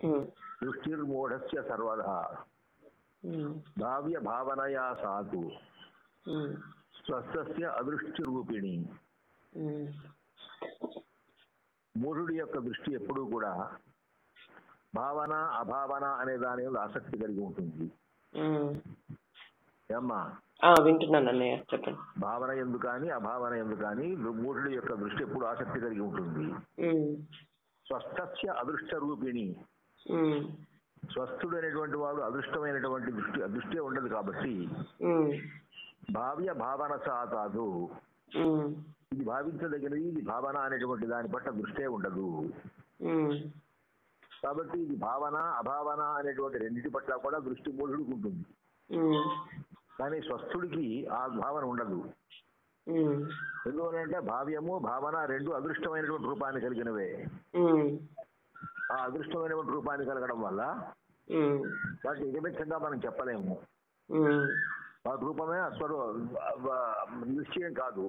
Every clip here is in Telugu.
ఉమ్, దృష్టిర్మూఢస్య సర్వదా. భావ్య భావనయా ఉమ్, స్వస్థస్య అదృష్టి రూపిణి మూఢుడి యొక్క దృష్టి ఎప్పుడూ కూడా భావన అభావన అనే దాని మీద ఆసక్తి కలిగి ఉంటుంది. ఏమ్మా? వింటున్నాను అన్నయ్య చెప్పండి. భావన ఎందు కానీ అభావన ఎందు కానీ మూఢుడి యొక్క దృష్టి ఎప్పుడు ఆసక్తి కలిగి ఉంటుంది. స్వస్థస్య అదృష్ట రూపిణి స్వస్థుడు అనేటువంటి వాడు అదృష్టమైనటువంటి దృష్టి దృష్టి ఉండదు కాబట్టి భావ్య భావన సాతాదు ఇది భావించదగినది ఇది భావన అనేటువంటి దాని పట్ల దృష్టే ఉండదు. కాబట్టి ఇది భావన అభావన అనేటువంటి రెండింటి పట్ల కూడా దృష్టి మూఢుడికి ఉంటుంది ఉమ్, కానీ స్వస్థుడికి ఆ భావన ఉండదు. ఎందువలంటే భావ్యము భావన రెండు అదృష్టమైనటువంటి రూపాన్ని కలిగినవే. ఆ అదృష్టమైనటువంటి రూపాన్ని కలగడం వల్ల వాటి నిజమిచ్చంగా మనం చెప్పలేము. వాటి రూపమే అస్వరు నిశ్చయం కాదు.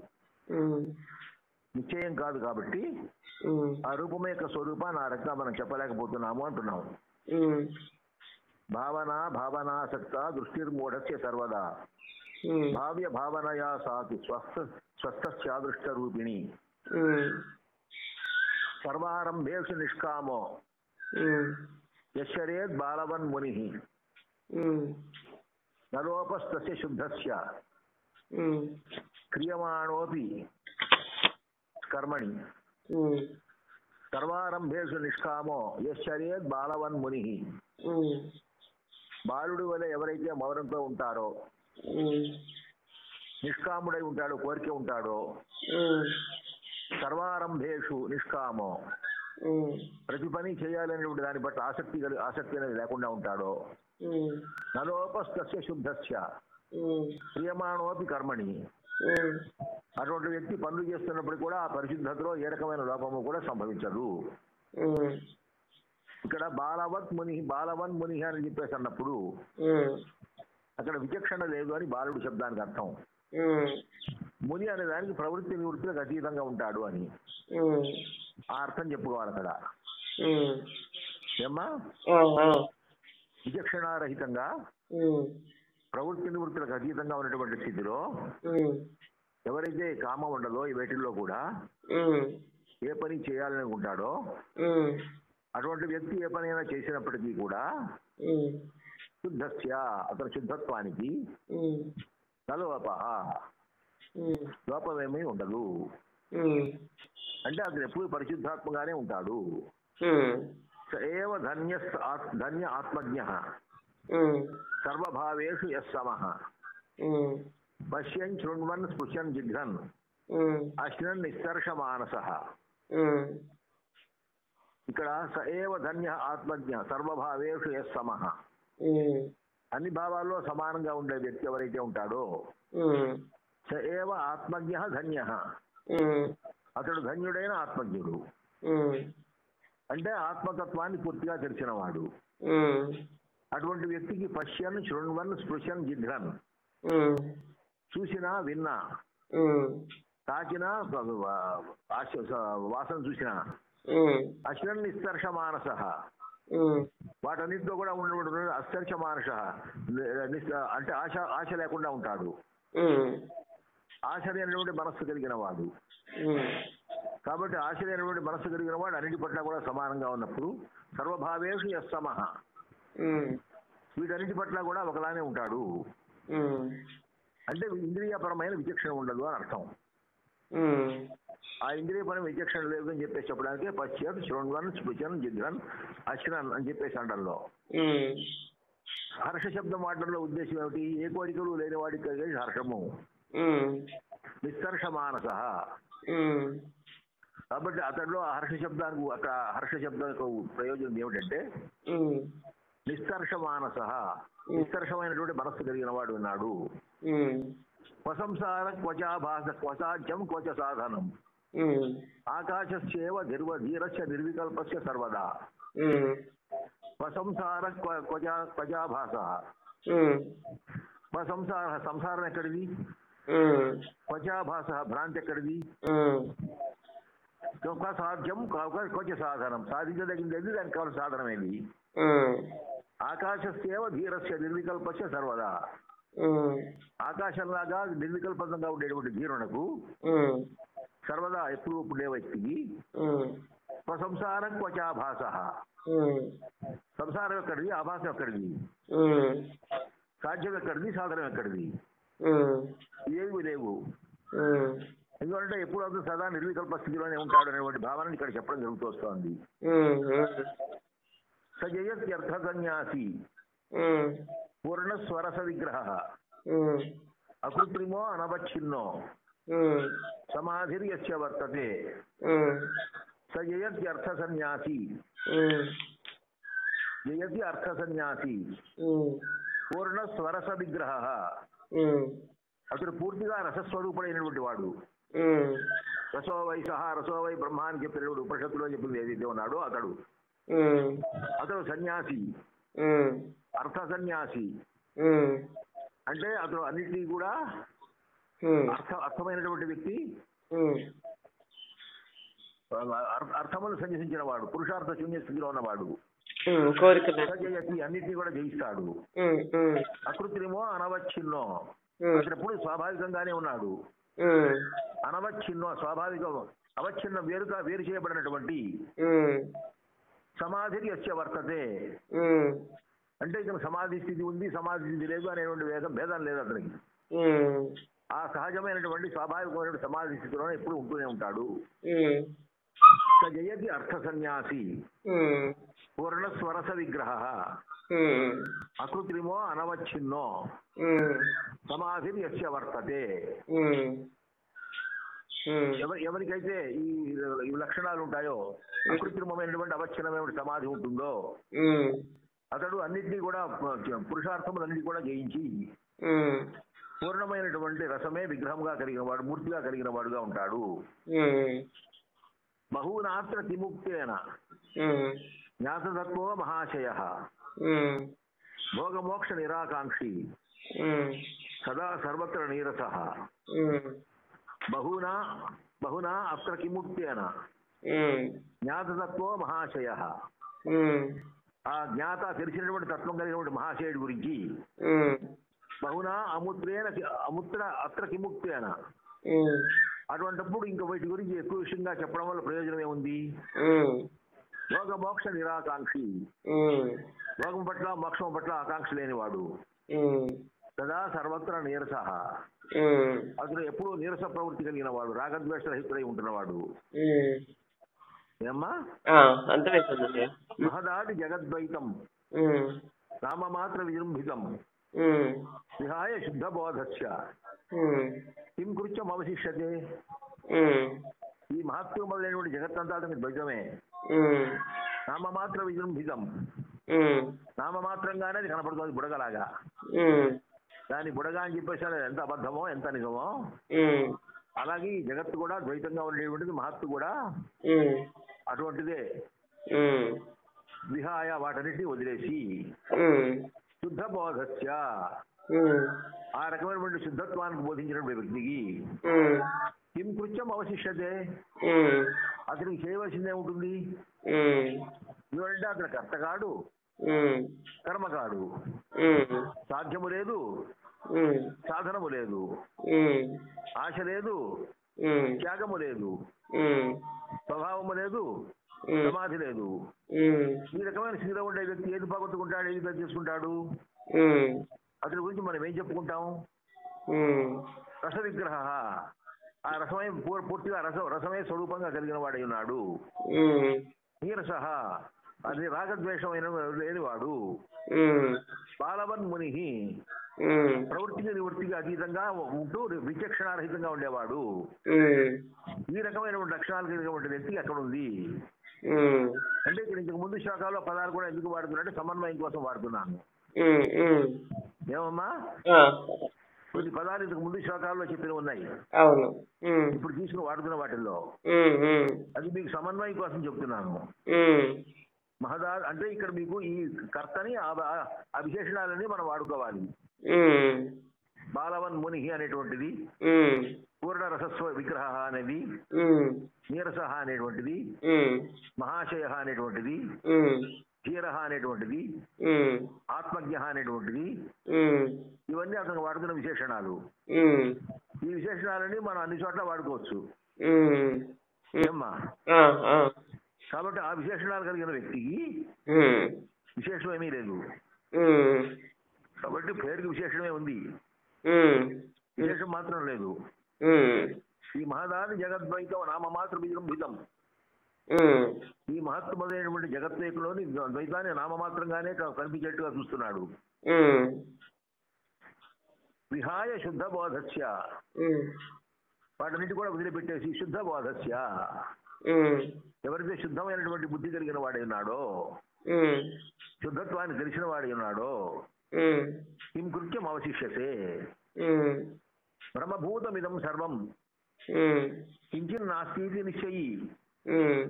నిశ్చయం కాదు కాబట్టి ఆ రూపం యొక్క స్వరూపాన్ని ఆ రకంగా మనం చెప్పలేకపోతున్నాము అంటున్నాము. భావన భావనాసక్త దృష్టిర్మూఢస్య సర్వదా. భావ్య భావనయా సాతు స్వస్థ స్వస్థస్యాదృష్ట రూపిణి ఉమ్, సర్వారంభేషు నిష్కామో. యశరేద్ బాలవన్ ముని. నలోపస్తస్య శుద్ధస్య. క్రియమాణోపి కర్మణి. సర్వారంభేషు నిష్కామో యశరేద్ బాలవన్ ముని. బాలుడి వల్ల ఎవరైతే మౌనంతో ఉంటారో నిష్కాముడై ఉంటాడో కోరిక ఉంటాడో సర్వారంభేషు నిష్కామో ప్రతి పని చేయాలనేటువంటి దాని పట్ల ఆసక్తి ఆసక్తి అనేది లేకుండా ఉంటాడో? ఉమ్, నలోపస్తస్య శుద్ధస్య. ఉమ్, ప్రియమాణోపి కర్మణి. అటువంటి వ్యక్తి పనులు చేస్తున్నప్పుడు కూడా ఆ పరిశుద్ధతలో ఏ రకమైన లోపము కూడా సంభవించదు. ఇక్కడ బాలవత్ ముని బాలవన్ ముని అని చెప్పేసి అన్నప్పుడు అక్కడ విచక్షణ లేదు అని బాలుడు శబ్దానికి అర్థం. ముని అనే దానికి ప్రవృత్తి నివృత్తులకు అతీతంగా ఉంటాడు అని. ఆ అర్థం చెప్పుకోవాలి అక్కడ. ఏమ్మా? విచక్షణారహితంగా ప్రవృత్తి నివృత్తులకు అతీతంగా ఉన్నటువంటి స్థితిలో ఎవరైతే కామం ఉండదో ఈ వేటిల్లో కూడా ఏ పని చేయాలని ఉంటాడో ఉమ్, అటువంటి వ్యక్తి ఏ పనైనా చేసినప్పటికీ కూడా శుద్ధస్య అతని శుద్ధత్వానికి ఉమ్, లోపమేమీ ఉండదు. అంటే అతను ఎప్పుడు పరిశుద్ధాత్మగానే ఉంటాడు. ఉమ్, స ఏవ ధన్య ధన్య ఆత్మజ్ఞ. సర్వభావేషు యస్ సమః పశ్యన్ శృణ్వన్ స్పృశన్ జిఘ్రన్ అశ్నన్ నిస్సర్ష మానస ఉమ్, ఇక్కడ స ఏవ ధన్య ఆత్మజ్ఞ సర్వభావేషు యస్ సమః అన్ని భావాల్లో సమానంగా ఉండే వ్యక్తి ఎవరైతే ఉంటాడో స ఏవ ఆత్మజ్ఞ ధన్య. అతడు ధన్యుడైన ఆత్మజ్ఞుడు. అంటే ఆత్మతత్వాన్ని పూర్తిగా తెలిసినవాడు అటువంటి వ్యక్తికి పశ్యన్ శృణ్వన్ స్పృశన్ జిఘ్రన్ చూసినా విన్నా. తాకినా వాసన చూసినా. అశ్వన్ నిస్పర్శ మానస. వాటన్నిటిలో కూడా ఉన్నటువంటి అస్పర్శ మానస. నిస్- అంటే ఆశ ఆశ లేకుండా ఉంటాడు. ఉమ్, ఆశ లేనటువంటి మనస్సు కలిగిన వాడు. కాబట్టి ఆశ లేనటువంటి మనస్సు కలిగిన వాడు అన్నిటి పట్ల కూడా సమానంగా ఉన్నప్పుడు సర్వభావేషు యస్సమః వీటన్నిటి పట్ల కూడా ఒకలానే ఉంటాడు. అంటే ఇంద్రియపరమైన విచక్షణ ఉండదు అని అర్థం. ఆ ఇంద్రియపరమైన విచక్షణ లేదు అని చెప్పేసి చెప్పడానికి పశ్చాత్ శృణ్వన్ స్పృశన్ జిఘ్రన్ అశ్రన్ అని చెప్పేసి అండంలో ఉమ్, హర్ష శబ్దం వాడడంలో ఉద్దేశం ఏమిటి? ఏ కోరికలు లేని వాడికి హర్షము. నిస్సర్ష మానస కాబట్టి అతడిలో ఆ హర్ష శబ్దానికి అక్కడ హర్ష శబ్దం యొక్క ప్రయోజనం ఏమిటంటే నిస్సర్ష మానస నిస్సర్షమైనటువంటి మనస్సు కలిగిన వాడు ఉన్నాడు. ఉమ్, క్వసంసార క్వచాభాస క్వచాజ్యం క్వచ సాధనం ఆకాశస్యేవ ధిర్వ ధీరస్య నిర్వికల్పస్య సర్వదా. క్వసంసార క్వ- క్వచా క్వచాభాస ఉమ్, సంసార సంసారం ఎక్కడిది? క్వచాభాస భ్రాంతి ఎక్కడిది ఒక సాధ్యం ఒక కొంచెం సాధనం సాధించదగింది దానికి కావాలి సాధనం ఏది? ఆకాశస్యేవ ధీరస్య నిర్వికల్పస్య సర్వదా. ఆకాశంలాగా నిర్వికల్పంగా ఉండేటువంటి ధీరునకు సర్వదా ఎప్పుడు ఉండే వ్యక్తికి స్వసంసారం క్వచాభాస సంసారం ఎక్కడిది? ఆభాసం ఎక్కడిది? సాధ్యం ఎక్కడిది? సాధనం ఎక్కడిది? ఏవి లేవు. ఎందుకంటే ఎప్పుడు అతను సదా నిర్వికల్ప స్థితిలోనే ఉంటాడు అనేటువంటి భావనని ఇక్కడ చెప్పడం జరుగుతూ వస్తోంది. ఉమ్, ఉమ్, సజయత్యర్థ సన్యాసి పూర్ణ స్వరస విగ్రహ. అకృత్రిమో అనవచ్ఛిన్నో. సమాధిర్యస్య వర్తతే. ఉమ్, సజయత్యర్థ సన్యాసి జయతి అర్థ సన్యాసి పూర్ణ స్వరస విగ్రహ. అతడు పూర్తిగా రసస్వరూపుడైనటువంటి వాడు. ఉమ్, రసో వై సహా రసో వై బ్రహ్మ అని చెప్పినప్పుడు ఉపనిషత్తులో చెప్పింది ఏదైతే ఉన్నాడో అతడు. అతడు సన్యాసి. అర్థ సన్యాసి. అంటే అతడు అన్నిటినీ కూడా అర్థ అర్థమైనటువంటి వ్యక్తి. అర్థములు సన్యసించిన వాడు పురుషార్థ శూన్య స్థితిలో ఉన్నవాడు అన్నిటినీ కూడా జయిస్తాడు. అకృత్రిమో అనవచ్ఛిన్నో. ఎప్పుడు స్వాభావికంగానే ఉన్నాడు. అనవచ్ఛిన్నో స్వాభావిక అవచ్ఛిన్న వేరుగా వేరు చేయబడినటువంటి సమాధి యస్య వర్తతే. అంటే ఇతను సమాధి స్థితి ఉంది సమాధి స్థితి లేదు అనేటువంటి భేదం భేదం లేదు అతనికి. ఆ సహజమైనటువంటి స్వాభావికమైనటువంటి సమాధి స్థితిలోనే ఎప్పుడు ఉంటూనే ఉంటాడు. జయతి అర్థ సన్యాసి స్వరస విగ్రహ అకృత్రిమో అనవచ్ఛిన్నో. సమాధి యస్య వర్తతే. ఎవరికైతే ఈ లక్షణాలు ఉంటాయో అకృత్రిమమైనటువంటి అవచ్ఛిన్నమైనటువంటి సమాధి ఉంటుందో అతడు అన్నిటినీ కూడా పురుషార్థములన్నిటి కూడా జయించి పూర్ణమైనటువంటి రసమే విగ్రహంగా కలిగిన వాడు మూర్తిగా కలిగిన వాడుగా ఉంటాడు బహూనాత్ర కిముక్తేన ఉమ్, జ్ఞాతతత్వో మహాశయ. భోగమోక్ష నిరాకాంక్షి సదా సర్వత్ర నీరస. బహూనా బహునా అత్ర కిముక్తేన. ఉమ్, జ్ఞాతతత్వో మహాశయ. ఆ జ్ఞాత తెలిసినటువంటి తత్వం కలిగినటువంటి మహాశయుడి గురించి బహునా అముత్రేణ అముత్ర అత్ర కిముక్తేన. అటువంటిప్పుడు ఇంకా వీటి గురించి ఎక్కువ విషయంగా చెప్పడం వల్ల ప్రయోజనం ఏముంది? యోగ మోక్ష నిరాకాంక్షి. యోగం పట్ల మోక్షం పట్ల ఆకాంక్ష లేనివాడు. సదా సర్వత్ర నీరస. అతను ఎప్పుడూ నీరస ప్రవృత్తి కలిగిన వాడు రాగద్వేష రహితుడై ఉంటున్నవాడు. ఏమ్మా? మహదాది జగద్వైతం. ఉమ్, రామమాత్ర విజృంభితం. విహాయ శుద్ధ బోధస్య కిం కృత్యం అవశిష్యతే? ఈ మహత్వం మొదలైనటువంటి జగత్తంతా అతనికి ద్వైతమే. నామమాత్ర విజృంభితం నామమాత్రంగానే అది కనపడుతుంది బుడగలాగా. దాని బుడగా అని చెప్పేసి ఎంత అబద్ధమో ఎంత నిజమో. అలాగే ఈ జగత్తు కూడా ద్వైతంగా ఉండేటువంటిది మహత్తు కూడా అటువంటిదే. విహాయ వాటన్నిటిని వదిలేసి శుద్ధ బోధస్య ఆ రకమైనటువంటి శుద్ధత్వానికి బోధించినటువంటి వ్యక్తికి కిం కృత్యం అవశిష్యతే? అతనికి చేయవలసిందే ఉంటుంది? ఎందుకంటే అతను కర్త కాడు ఉమ్, కర్మకాడు. ఉమ్, సాధ్యము లేదు సాధనము లేదు ఆశ లేదు త్యాగము లేదు స్వభావము లేదు సమాధి లేదు. ఈ రకమైన స్థితిలో ఉండే వ్యక్తి ఏది పోగొట్టుకుంటాడు ఏది చేసుకుంటాడు? అతని గురించి మనం ఏం చెప్పుకుంటాం? రస విగ్రహ ఆ రసమై పూర్తిగా రస రసమే స్వరూపంగా కలిగిన వాడై ఉన్నాడు. నీరస అది రాగద్వేషమైన లేనివాడు. బాలవన్ ముని. ప్రవృత్తికి నివృత్తికి అతీతంగా ఉంటూ విచక్షణారహితంగా ఉండేవాడు. ఈ రకమైనటువంటి లక్షణాలు కలిగినటువంటి వ్యక్తి ఎక్కడ ఉంది అంటే ఇక్కడ ఇంతకు ముందు శాఖలో పదాలు కూడా ఎందుకు వాడుతున్నారంటే సమన్వయం కోసం వాడుతున్నాను. ఏమమ్మా? కొన్ని పదాలు ఇంతకు ముందు శ్లోకాల్లో చెప్పిన ఉన్నాయి. అవును. ఇప్పుడు తీసుకుని వాడుతున్న వాటిల్లో. అది మీకు సమన్వయం కోసం చెప్తున్నాను. మహదా అంటే ఇక్కడ మీకు ఈ కర్తని ఆ విశేషణాలని మనం వాడుకోవాలి. బాలవన్ ముని అనేటువంటిది పూర్ణ రసస్వ విగ్రహ అనేది నీరస అనేటువంటిది మహాశయ అనేటువంటిది ధీర అనేటువంటిది ఆత్మజ్ఞ అనేటువంటిది. ఇవన్నీ అతను వాడుతున్న విశేషణాలు. ఈ విశేషణాలని మనం అన్ని చోట్ల వాడుకోవచ్చు. ఏమ్మా? కాబట్టి ఆ విశేషణాలు కలిగిన వ్యక్తికి విశేషం ఏమీ లేదు. కాబట్టి పేరుకి విశేషమే ఉంది. విశేషం మాత్రం లేదు. ఈ మహదాని జగద్వైతం నామమాత్ర బీజం బీజం. ఉమ్, ఈ మహత్వమైనటువంటి జగద్వైతంలోని ద్వైతాన్ని నామమాత్రంగానే కనిపించేట్టుగా చూస్తున్నాడు. విహాయ శుద్ధ బోధస్య వాటన్నిటి కూడా వదిలిపెట్టేసి శుద్ధ బోధస్య ఎవరైతే శుద్ధమైనటువంటి బుద్ధి కలిగిన వాడై ఉన్నాడో శుద్ధత్వాన్ని తెలిసిన వాడై ఉన్నాడో కిం కృత్యం అవశిష్యతే. ఉమ్, బ్రహ్మభూతమిదం సర్వం. కించిన్ నాస్తి నిశ్చయి. ఉమ్,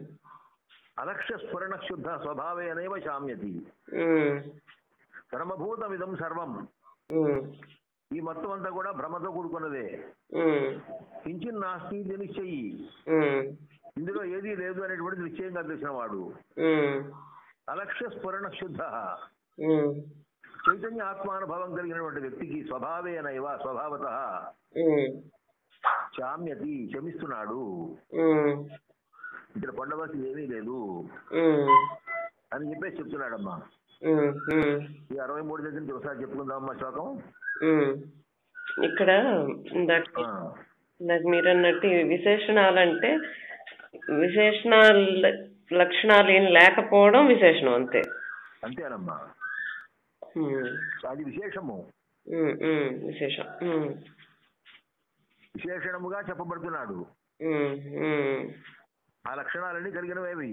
అలక్ష్య స్ఫురణ శుద్ధ స్వభావేనైవ శామ్యతి బ్రహ్మభూతమిదం సర్వం ఈ మొత్తం అంతా కూడా భ్రమతో కూడుకున్నదే. కించిన్ నాస్తి నిశ్చయి. ఇందులో ఏదీ లేదు అనేటువంటి నిశ్చయంగా తెలిసిన వాడు. అలక్ష్య స్ఫురణ శుద్ధ చైతన్య ఆత్మానుభవం కలిగినటువంటి వ్యక్తికి స్వభావేనైవ స్వభావత. శామ్యతి శమిస్తున్నాడు ఇక్కడ పొందవలసింది ఏమీ లేదు. అని చెప్పేసి చెప్తున్నాడమ్మా. ఈ అరవై మూడు దగ్గర ఒకసారి చెప్పుకుందామమ్మా శ్లోకం. ఇక్కడ మీరు అన్నట్టు ఈ విశేషణాలంటే విశేషణాలు లక్షణాలు ఏం లేకపోవడం విశేషణం అంతే. అంతేనమ్మా. అది విశేషము. విశేషం. విశేషణముగా చెప్పబడుతున్నాడు. ఆ లక్షణాలన్నీ కలిగినవేవి.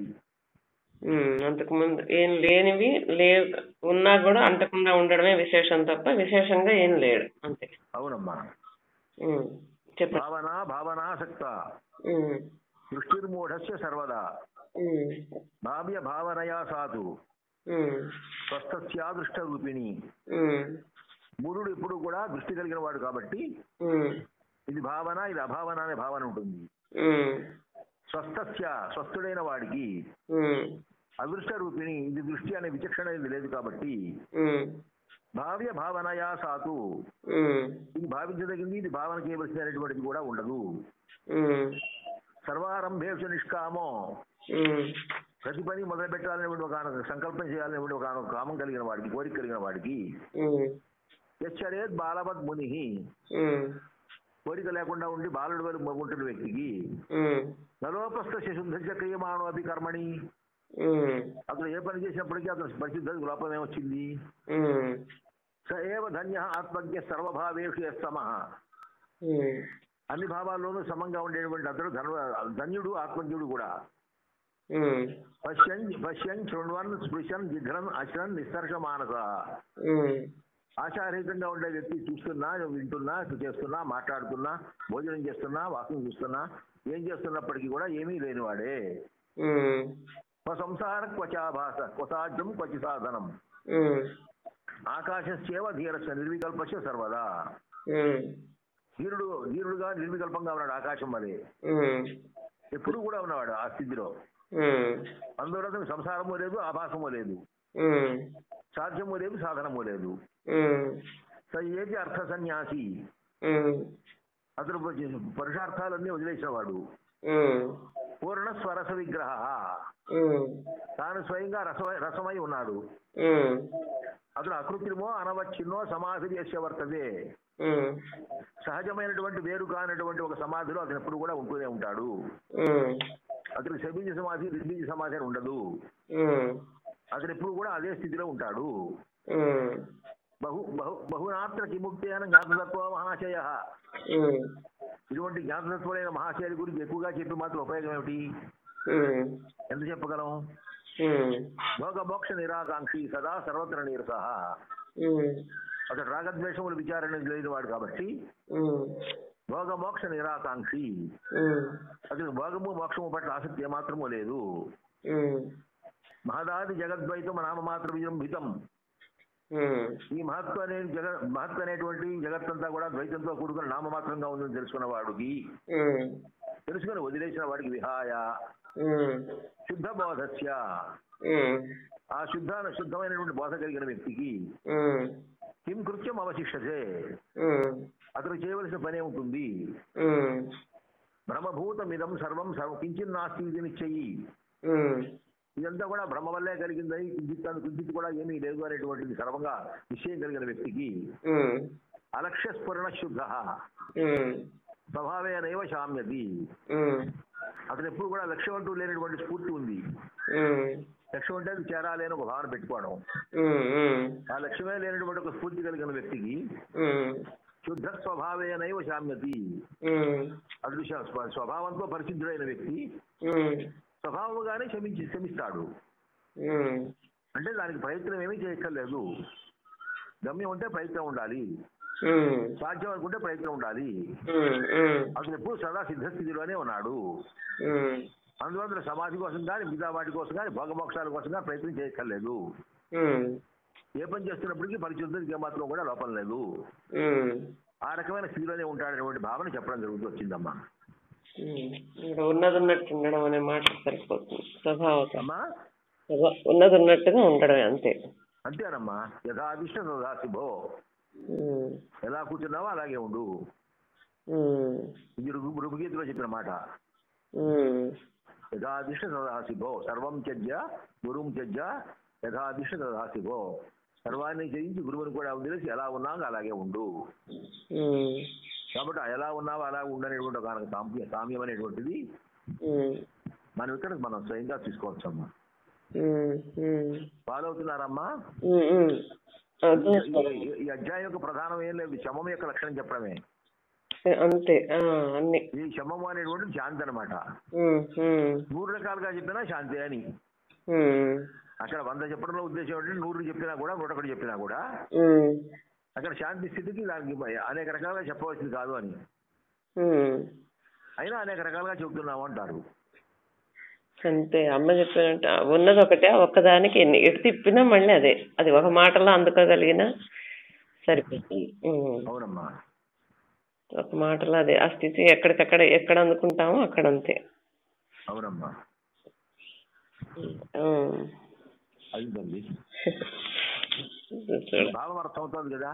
అంతకుముందు ఏం లేనివి లే ఉన్నా కూడా అంటకుండా ఉండడమే విశేషం తప్ప విశేషంగా ఏం లేడు. అంతే. అవునమ్మా. చెప్పండి. భావన భావనాసక్త దృష్టిర్మూఢస్య సర్వదా. భావ్య భావనయా సాధు. స్వస్థస్యాదృష్ట రూపిణి ఉమ్, మూఢుడు ఎప్పుడు కూడా దృష్టి కలిగిన వాడు కాబట్టి ఇది భావన ఇది అభావన అనే భావన ఉంటుంది. స్వస్థస్య స్వస్థుడైన వాడికి అదృష్ట రూపిణి ఇది దృష్టి అనే విచక్షణ లేదు కాబట్టి భావ్య భావనయా సాతు. ఇది భావించదగింది ఇది భావన చేయవలసింది అనేటువంటిది కూడా ఉండదు. సర్వారంభేషు నిష్కామో. ప్రతి పని మొదలు పెట్టాలనేటువంటి ఒక సంకల్పం చేయాలనేటువంటి ఒక కామం కలిగిన వాడికి కోరిక కలిగిన వాడికి యశ్చరేత్ బాలవద్ ముని కోరిక లేకుండా ఉండి బాలుడు వరకు మగుంటున్న వ్యక్తికి నలోపస్థ శుద్ధ క్రియమాణో అభి కర్మణి అతను ఏ పని చేసినప్పటికీ అతను పరిశుద్ధ లోపం ఏమొచ్చింది? స ఏవ ధన్య ఆత్మజ్ఞ సర్వభావేషు యస్తమ ఉమ్, అన్ని భావాల్లోనూ సమంగా ఉండేటువంటి అతడు ధర్మ ధన్యుడు ఆత్మజ్ఞుడు కూడా. పశ్యన్ పశ్యన్ శృణ్వన్ స్పృశన్ జిఘ్రన్ అశ్రన్ నిస్సర్ష మానస ఉమ్, ఆశారహితంగా ఉండే వ్యక్తి చూస్తున్నా వింటున్నా చేస్తున్నా మాట్లాడుతున్నా భోజనం చేస్తున్నా వాకింగ్ చూస్తున్నా ఏం చేస్తున్నప్పటికీ కూడా ఏమీ లేనివాడే. సంసార క్వచాభాస క్వసాధ్యం క్వచి సాధనం. ఆకాశస్యేవ ధీరస్య నిర్వికల్పస్య సర్వదా. ధీరుడు ధీరుడుగా నిర్వికల్పంగా ఉన్నాడు ఆకాశం ఉమ్, ఎప్పుడు కూడా ఉన్నవాడు ఆ స్థితిలో. అతనికి సంసారము లేదు ఆభాసము లేదు. సాధ్యము లేదు సాధనము లేదు. స ఏది అర్థ సన్యాసి. అతను పురుషార్థాలన్నీ వదిలేసిన వాడు ఉమ్, పూర్ణ స్వరస విగ్రహ. తాను స్వయంగా రసమై రసమై ఉన్నాడు. అతను అకృత్రిమో అనవచ్చిన్నో సమాధి యస్య వర్తదే సహజమైనటువంటి వేరు కానటువంటి ఒక సమాధిలో అతను ఎప్పుడు కూడా ఉంటూనే ఉంటాడు. అతను శబీజ సమాధి నిర్బీజ సమాధి ఉండదు. అతను ఎప్పుడు కూడా అదే స్థితిలో ఉంటాడు. బహు బహు బహునాత్ర కిముక్తేన జ్ఞాతతత్వ మహాశయ. ఇటువంటి జ్ఞాతతత్వులైన మహాశయుల గురించి ఎక్కువగా చెప్పి మాత్రం ఉపయోగం ఏమిటి? ఎంత చెప్పగలం? ఉమ్, భోగ మోక్ష నిరాకాంక్షి సదా సర్వత్ర నీరస. అతడు రాగద్వేషములు విచారణ లేని వాడు కాబట్టి ఉమ్, భోగ మోక్ష నిరాకాంక్షి. ఉమ్, అతనికి భోగము మోక్షము పట్ల ఆసక్తి ఏమాత్రము లేదు. మహదాది జగద్వైతం నామమాత్ర విజృంభితం. ఈ మహత్వ అనే జగ మహత్వ అనేటువంటి జగత్తంతా కూడా ద్వైతంతో కూడుకుని నామమాత్రంగా ఉందని తెలుసుకున్న వాడికి తెలుసుకుని వదిలేసిన వాడికి విహాయ. శుద్ధ బోధస్య. ఆ శుద్ధ శుద్ధమైనటువంటి బోధ కలిగిన వ్యక్తికి కిం కృత్యం అవశిష్టతే అతను చేయవలసిన పనే ఉంటుంది ఉమ్, బ్రహ్మభూతమిదం సర్వం సర్వ కించిన్ నాస్తి నిశ్చయి. ఇదంతా కూడా బ్రహ్మ వల్లే కలిగిందని కించిత్ కించిత్ కూడా ఏమీ లేదు అనేటువంటిది సర్వంగా నిశ్చయం కలిగిన వ్యక్తికి అలక్ష్య స్ఫురణ శుద్ధ స్వభావేనైవ శామ్యతి. ఉమ్, అతను ఎప్పుడు కూడా లక్ష్యం అంటూ లేనటువంటి స్ఫూర్తి ఉంది. లక్ష్యం అంటే అది చేరాలి అని ఒక భావన పెట్టుకోవడం. ఆ లక్ష్యమే లేనటువంటి ఒక స్ఫూర్తి కలిగిన వ్యక్తికి శుద్ధ స్వభావేనైవ శామ్యతి. స్వ- స్వభావంతో పరిశుద్ధుడైన వ్యక్తి స్వభావముగానే క్షమించి క్షమిస్తాడు. అంటే దానికి ప్రయత్నం ఏమీ చేయక్కర్లేదు. గమ్యం ఉంటే ప్రయత్నం ఉండాలి. సాధ్యం అనుకుంటే ప్రయత్నం ఉండాలి. అతను ఎప్పుడు సదా సిద్ధస్థితిలోనే ఉన్నాడు. అందువల్ల సమాధి కోసం కానీ మిగతా వాటి కోసం కానీ భోగమోక్షాల కోసం కానీ ప్రయత్నం చేయక్కర్లేదు. ఏ పని చేస్తున్నప్పటికీ పరిశుద్ధికి ఏమాత్రం కూడా లోపం లేదు. ఆ రకమైన స్థితిలోనే ఉంటాడనేటువంటి భావన చెప్పడం జరుగుతూ వచ్చిందమ్మా. ఇక్కడ ఉన్నది ఉన్నట్టు ఉండడం అనే మాట సరిపోతుంది. స్వభావత. ఉన్నది ఉన్నట్టుగా ఉండడమే అంతే. అంతేనమ్మా! ఎలా కూర్చున్నావో అలాగే ఉండు. ఇది చెప్పిన మాట. యథాదిష్ట సర్వం త్యజ్య గురుం త్యజ్య యథాదిష్ట సర్వాన్ని జయించి గురువుని కూడా వదిలేసి ఎలా ఉన్నావు అలాగే ఉండు. కాబట్టి ఎలా ఉన్నావో అలా ఉండనేటువంటి ఒక సామ్య సామ్యం అనేటువంటిది మనం ఇక్కడ మనం స్వయంగా తీసుకోవచ్చమ్మా. ఫాలో అవుతున్నారమ్మా ఈ- అధ్యాయం యొక్క ప్రధానం ఏం లేదు శమం యొక్క లక్షణం చెప్పడమే. అంతే అన్ని. ఈ శమము అనేటువంటిది శాంతి అనమాట నూరు రకాలుగా చెప్పినా శాంతి అని. అక్కడ వంద చెప్పడంలో ఉద్దేశం ఏంటంటే నూరు చెప్పినా కూడా నూట ఒకటి చెప్పినా కూడా. అక్కడ శాంతి స్థితికి దానికి అనేక రకాలుగా చెప్పవలసింది కాదు అని. అయినా అనేక రకాలుగా చెబుతున్నాము అంటారు. అంతే అమ్మ చెప్పినట్టు ఉన్నది ఒకటే ఒక్కదానికి ఎన్ని ఎటు తిప్పినా మళ్ళీ అదే. అది ఒక మాటలో అందుకోగలిగినా సరిపోతుంది. అవునమ్మా. ఒక మాటలో అదే. ఆ స్థితి ఎక్కడికక్కడ ఎక్కడ అందుకుంటామో అక్కడ అంతే. అవునమ్మా. చూడు. భావం అర్థమవుతుంది కదా?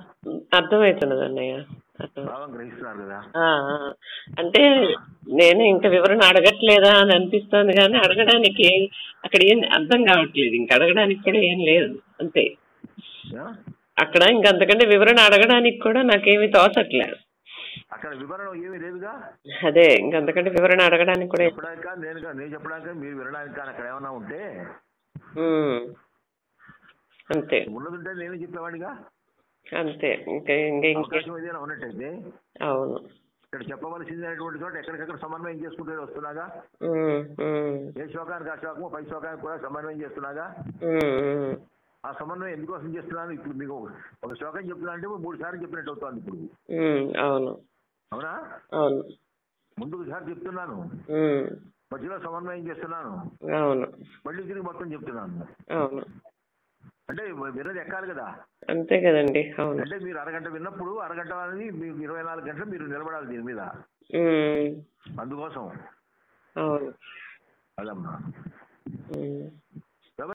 అర్థమవుతున్నది అన్నయ్య భావం గ్రహిస్తున్నారు కదా. అంటే నేను ఇంకా వివరణ అడగట్లేదా అని అనిపిస్తోంది కానీ అడగడానికి అక్కడ ఏం అర్థం కావట్లేదు. ఇంకా అడగడానికి కూడా ఏం లేదు. అంతే? అక్కడ ఇంకా అంతకంటే వివరణ అడగడానికి కూడా నాకేమీ తోచట్లేదు అక్కడ వివరణ ఏమీ లేదుగా? అదే ఇంకా అంతకంటే వివరణ అడగడానికి కూడా చెప్పడానికి? నేను చెప్పడానికి? మీరు వినడానికి? కానీ అక్కడ ఏమన్నా ఉంటే. అంతే. ఉన్నదుంటే నేనే చెప్పేవాడిగా? అంతే. ఇంకా ఇంకా ఉన్నట్టయితే అవును. ఇక్కడ చెప్పవలసింది అనేటువంటి చోట ఎక్కడికక్కడ సమన్వయం చేసుకుంటూ వస్తున్నాగా? ఏ శ్లోకానికి ఆ శ్లోకము పై శ్లోకానికి కూడా సమన్వయం చేస్తున్నాగా. ఆ సమన్వయం ఎందుకోసం చేస్తున్నాను? ఇప్పుడు మీకు ఒక శ్లోకం చెప్తున్నా అంటే మూడు సార్లు చెప్పినట్టు అవుతుంది ఇప్పుడు. అవును. అవునా? అవును. ముందుకు సారి చెప్తున్నాను. మధ్యలో సమన్వయం చేస్తున్నాను. అవును. మళ్ళీ తిరిగి మొత్తం చెప్తున్నాను. అవును. అంటే విన్నది ఎక్కాలి కదా. అంతే కదండి అవును. అంటే మీరు అరగంట విన్నప్పుడు అరగంట అనేది మీకు ఇరవై నాలుగు గంటలు మీరు నిలబడాలి దీని మీద. అందుకోసం. అవును. అదమ్మా.